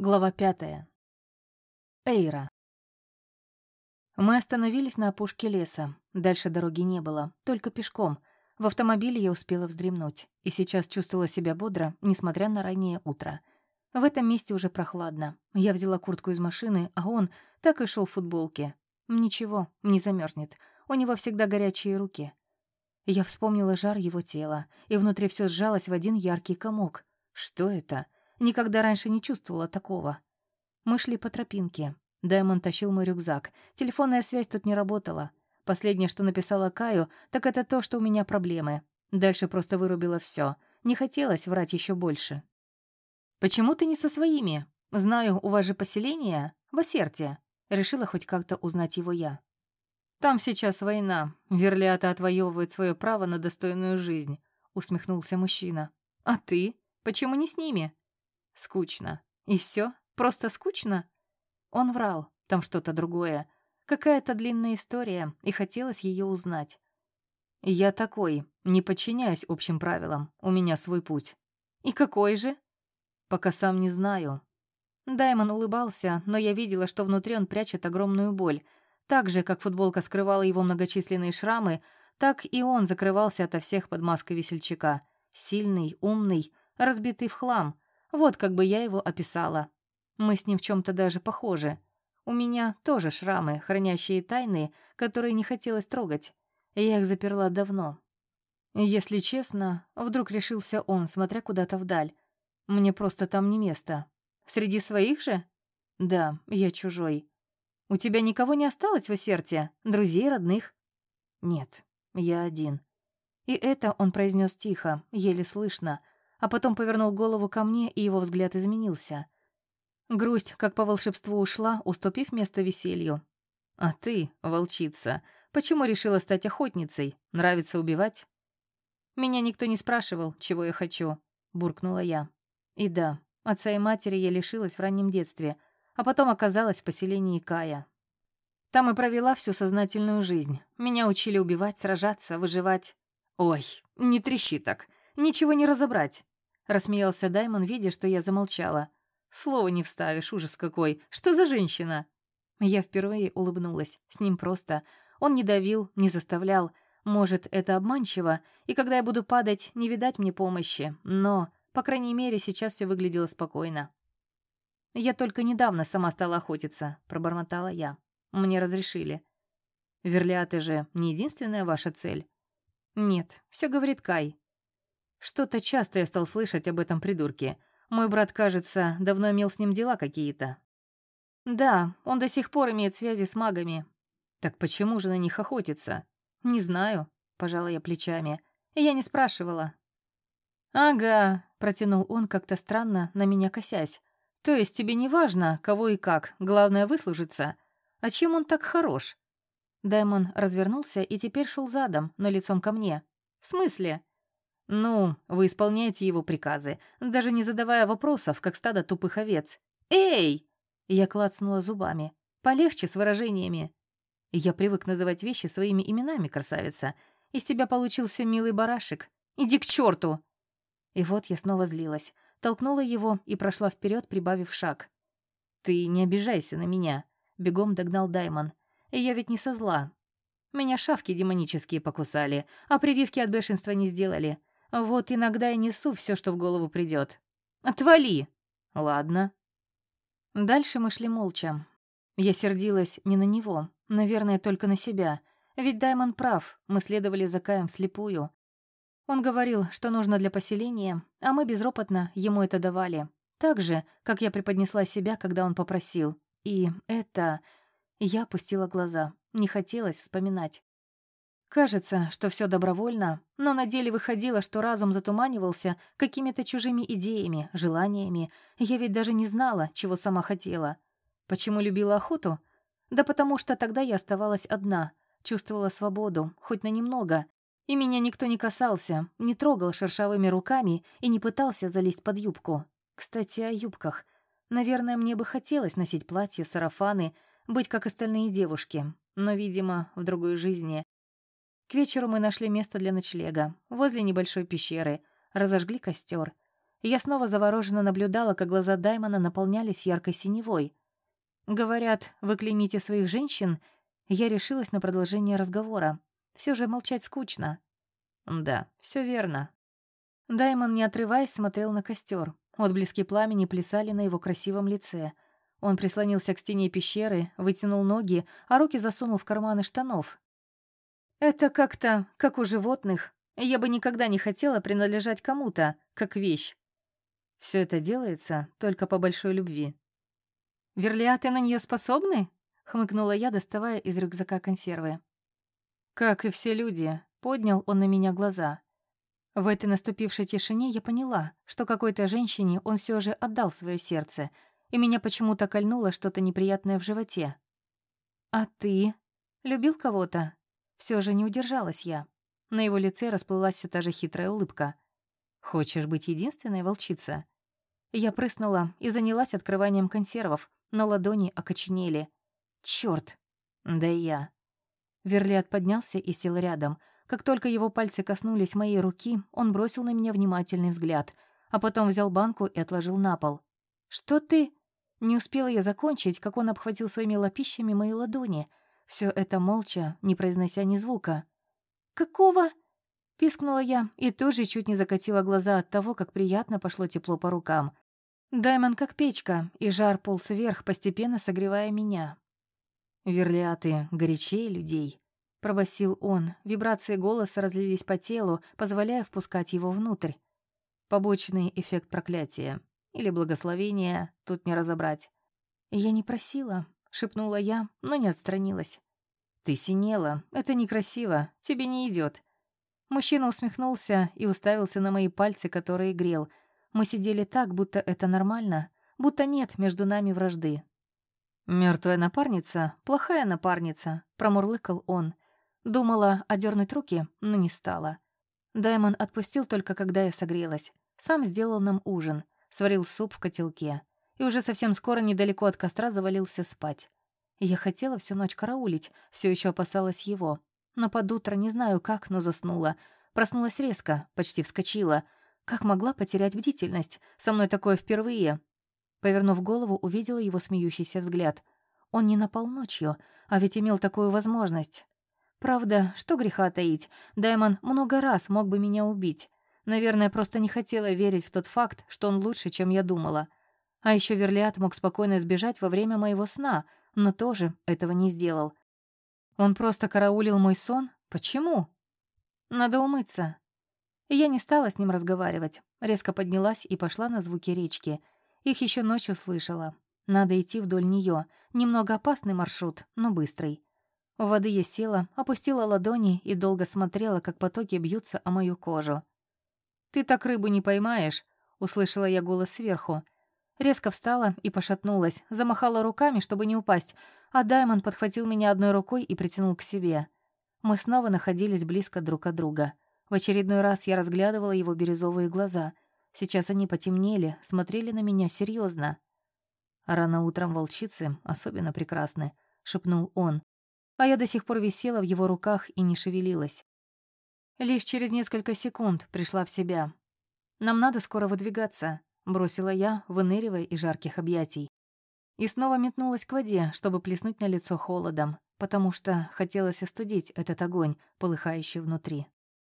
Глава пятая. Эйра. Мы остановились на опушке леса. Дальше дороги не было, только пешком. В автомобиле я успела вздремнуть, и сейчас чувствовала себя бодро, несмотря на раннее утро. В этом месте уже прохладно. Я взяла куртку из машины, а он так и шел в футболке. Ничего, не замерзнет. У него всегда горячие руки. Я вспомнила жар его тела, и внутри все сжалось в один яркий комок. Что это? — Никогда раньше не чувствовала такого. Мы шли по тропинке. Даймон тащил мой рюкзак. Телефонная связь тут не работала. Последнее, что написала Каю, так это то, что у меня проблемы. Дальше просто вырубила все. Не хотелось врать еще больше. «Почему ты не со своими? Знаю, у вас же поселение. В Осерте». Решила хоть как-то узнать его я. «Там сейчас война. Верлята отвоевывают свое право на достойную жизнь», — усмехнулся мужчина. «А ты? Почему не с ними?» Скучно. И все? Просто скучно? Он врал, там что-то другое. Какая-то длинная история, и хотелось ее узнать. Я такой, не подчиняюсь общим правилам, у меня свой путь. И какой же? Пока сам не знаю. Даймон улыбался, но я видела, что внутри он прячет огромную боль. Так же, как футболка скрывала его многочисленные шрамы, так и он закрывался ото всех под маской весельчака. Сильный, умный, разбитый в хлам, вот как бы я его описала. Мы с ним в чем-то даже похожи. У меня тоже шрамы, хранящие тайны, которые не хотелось трогать. Я их заперла давно. Если честно, вдруг решился он, смотря куда-то вдаль. Мне просто там не место. Среди своих же? Да, я чужой. У тебя никого не осталось в сердце? Друзей, родных? Нет, я один. И это он произнес тихо, еле слышно, а потом повернул голову ко мне, и его взгляд изменился. Грусть, как по волшебству, ушла, уступив место веселью. «А ты, волчица, почему решила стать охотницей? Нравится убивать?» «Меня никто не спрашивал, чего я хочу», — буркнула я. И да, отца и матери я лишилась в раннем детстве, а потом оказалась в поселении Кая. Там и провела всю сознательную жизнь. Меня учили убивать, сражаться, выживать. «Ой, не трещи так, ничего не разобрать», Рассмеялся Даймон, видя, что я замолчала. «Слова не вставишь, ужас какой! Что за женщина?» Я впервые улыбнулась. С ним просто. Он не давил, не заставлял. Может, это обманчиво, и когда я буду падать, не видать мне помощи. Но, по крайней мере, сейчас все выглядело спокойно. «Я только недавно сама стала охотиться», — пробормотала я. «Мне разрешили». «Верлиаты же не единственная ваша цель?» «Нет, все говорит Кай. Что-то часто я стал слышать об этом придурке. Мой брат, кажется, давно имел с ним дела какие-то. Да, он до сих пор имеет связи с магами. Так почему же на них охотится? Не знаю, пожала я плечами. Я не спрашивала. Ага, протянул он как-то странно, на меня косясь. То есть тебе не важно, кого и как, главное выслужиться. А чем он так хорош? Даймон развернулся и теперь шел задом, но лицом ко мне. В смысле? «Ну, вы исполняете его приказы, даже не задавая вопросов, как стадо тупых овец. Эй!» Я клацнула зубами. «Полегче с выражениями». Я привык называть вещи своими именами, красавица. Из тебя получился милый барашек. Иди к черту! И вот я снова злилась. Толкнула его и прошла вперед, прибавив шаг. «Ты не обижайся на меня», — бегом догнал Даймон. «И я ведь не со зла. Меня шавки демонические покусали, а прививки от бешенства не сделали. Вот иногда я несу все, что в голову придет. Отвали! Ладно. Дальше мы шли молча. Я сердилась не на него, наверное, только на себя. Ведь Даймон прав, мы следовали за Каем вслепую. Он говорил, что нужно для поселения, а мы безропотно ему это давали. Так же, как я преподнесла себя, когда он попросил. И это... Я опустила глаза. Не хотелось вспоминать. Кажется, что все добровольно, но на деле выходило, что разум затуманивался какими-то чужими идеями, желаниями. Я ведь даже не знала, чего сама хотела. Почему любила охоту? Да потому что тогда я оставалась одна, чувствовала свободу, хоть на немного. И меня никто не касался, не трогал шершавыми руками и не пытался залезть под юбку. Кстати, о юбках. Наверное, мне бы хотелось носить платья, сарафаны, быть как остальные девушки. Но, видимо, в другой жизни к вечеру мы нашли место для ночлега, возле небольшой пещеры, разожгли костер. Я снова завороженно наблюдала, как глаза Даймона наполнялись яркой синевой. Говорят, вы клеймите своих женщин. Я решилась на продолжение разговора. Все же молчать скучно. Да, все верно. Даймон, не отрываясь, смотрел на костер. Отблески пламени плясали на его красивом лице. Он прислонился к стене пещеры, вытянул ноги, а руки засунул в карманы штанов. «Это как-то, как у животных. Я бы никогда не хотела принадлежать кому-то, как вещь. Все это делается только по большой любви. «Верлиаты на нее способны?» — хмыкнула я, доставая из рюкзака консервы. «Как и все люди», — поднял он на меня глаза. В этой наступившей тишине я поняла, что какой-то женщине он все же отдал свое сердце, и меня почему-то кольнуло что-то неприятное в животе. «А ты? Любил кого-то?» Все же не удержалась я. На его лице расплылась все та же хитрая улыбка — «Хочешь быть единственной, волчица?» Я прыснула и занялась открыванием консервов, но ладони окоченели. Черт! Да и я. Верлиат поднялся и сел рядом. Как только его пальцы коснулись моей руки, он бросил на меня внимательный взгляд, а потом взял банку и отложил на пол. «Что ты?» Не успела я закончить, как он обхватил своими лапищами мои ладони. Все это молча, не произнося ни звука. «Какого?» Пискнула я и тоже чуть не закатила глаза от того, как приятно пошло тепло по рукам. Даймон как печка, и жар полз вверх, постепенно согревая меня. «Верлиаты горячее людей», — пробасил он. Вибрации голоса разлились по телу, позволяя впускать его внутрь. Побочный эффект проклятия. Или благословения, тут не разобрать. «Я не просила», — шепнула я, но не отстранилась. «Ты синела. Это некрасиво. Тебе не идет. Мужчина усмехнулся и уставился на мои пальцы, которые грел. Мы сидели так, будто это нормально, будто нет между нами вражды. Мертвая напарница, плохая напарница», — промурлыкал он. Думала одернуть руки, но не стала. Даймон отпустил только, когда я согрелась. Сам сделал нам ужин, сварил суп в котелке. И уже совсем скоро недалеко от костра завалился спать. Я хотела всю ночь караулить, все еще опасалась его. Но под утро, не знаю как, но заснула. Проснулась резко, почти вскочила. Как могла потерять бдительность? Со мной такое впервые. Повернув голову, увидела его смеющийся взгляд. Он не напал ночью, а ведь имел такую возможность. Правда, что греха таить, Даймон много раз мог бы меня убить. Наверное, просто не хотела верить в тот факт, что он лучше, чем я думала. А еще Верлиат мог спокойно сбежать во время моего сна, но тоже этого не сделал. Он просто караулил мой сон? Почему? Надо умыться. Я не стала с ним разговаривать. Резко поднялась и пошла на звуки речки. Их еще ночью слышала. Надо идти вдоль нее. Немного опасный маршрут, но быстрый. У воды я села, опустила ладони и долго смотрела, как потоки бьются о мою кожу. «Ты так рыбу не поймаешь», — услышала я голос сверху. Резко встала и пошатнулась, замахала руками, чтобы не упасть, а Даймон подхватил меня одной рукой и притянул к себе. Мы снова находились близко друг от друга. В очередной раз я разглядывала его бирюзовые глаза. Сейчас они потемнели, смотрели на меня серьезно. «Рано утром волчицы особенно прекрасны», — шепнул он. А я до сих пор висела в его руках и не шевелилась. Лишь через несколько секунд пришла в себя. «Нам надо скоро выдвигаться», бросила я, выныривая из жарких объятий. И снова метнулась к воде, чтобы плеснуть на лицо холодом, потому что хотелось остудить этот огонь, полыхающий внутри.